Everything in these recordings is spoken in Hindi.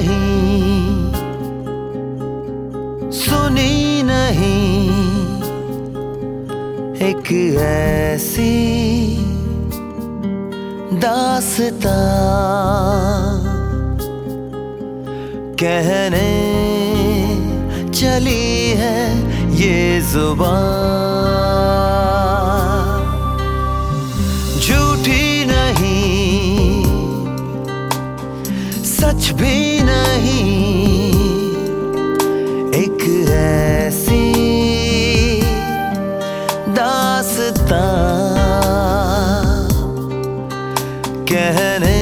नहीं। सुनी नहीं एक ऐसी दासता कहने चली है ये ज़ुबान। झूठी नहीं, सच भी एक ऐसी दासता कहने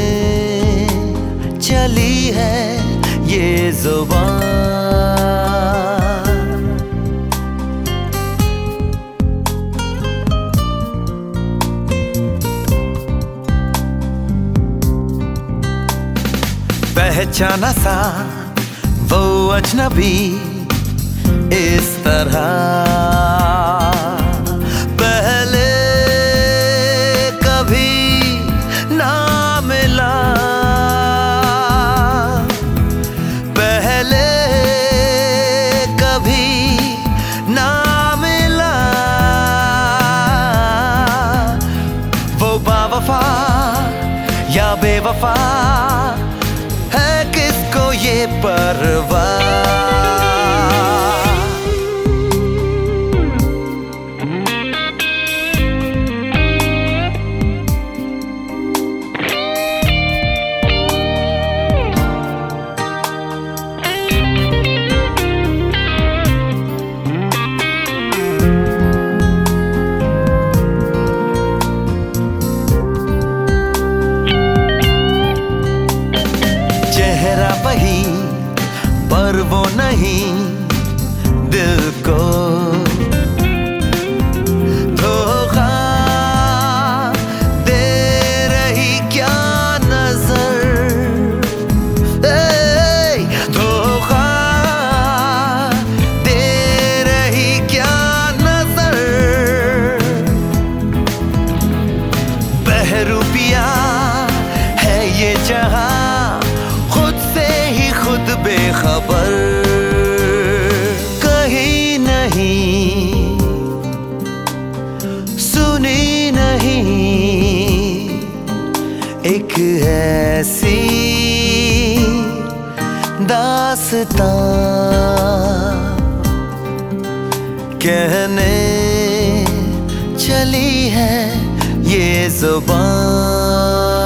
चली है ये ज़ुबान। पहचाना सा वो अजनबी इस तरह। पहले कभी ना मिला। पहले कभी ना मिला। वो बावफा या बेवफा ये नहीं। एक ऐसी दासता कहने चली है ये ज़ुबान।